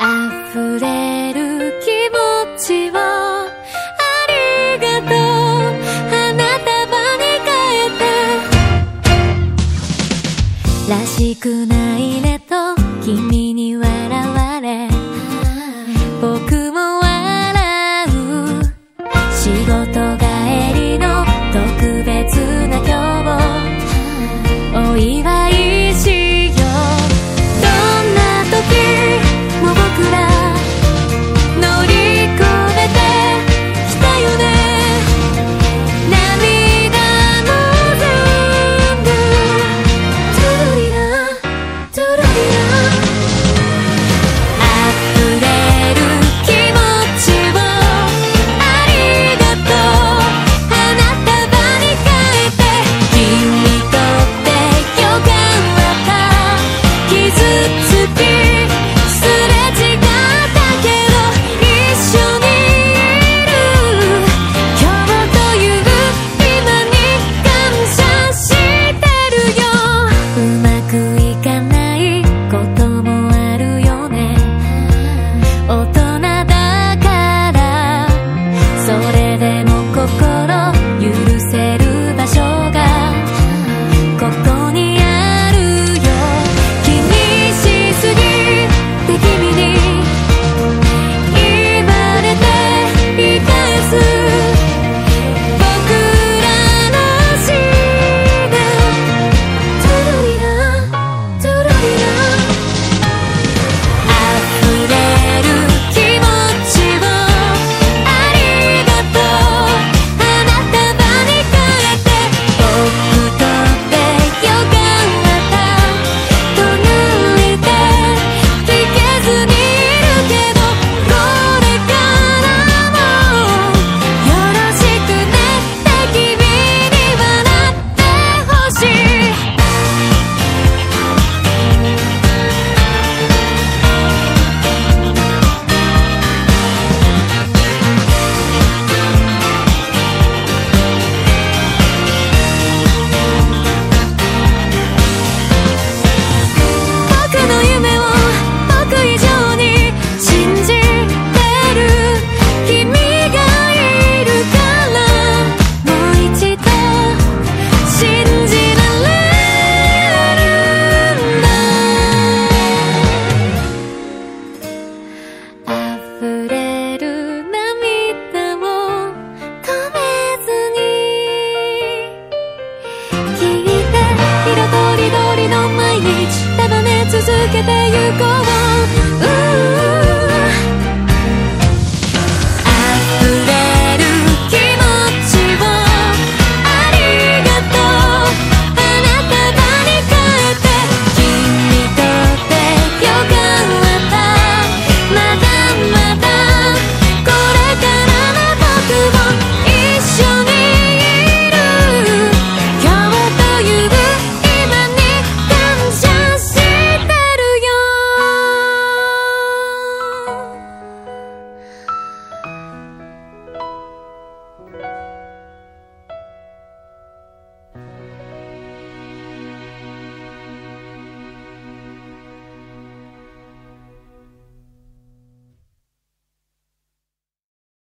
溢れる気持ちをありがとう。花束に変えて。らしくないねと君 que te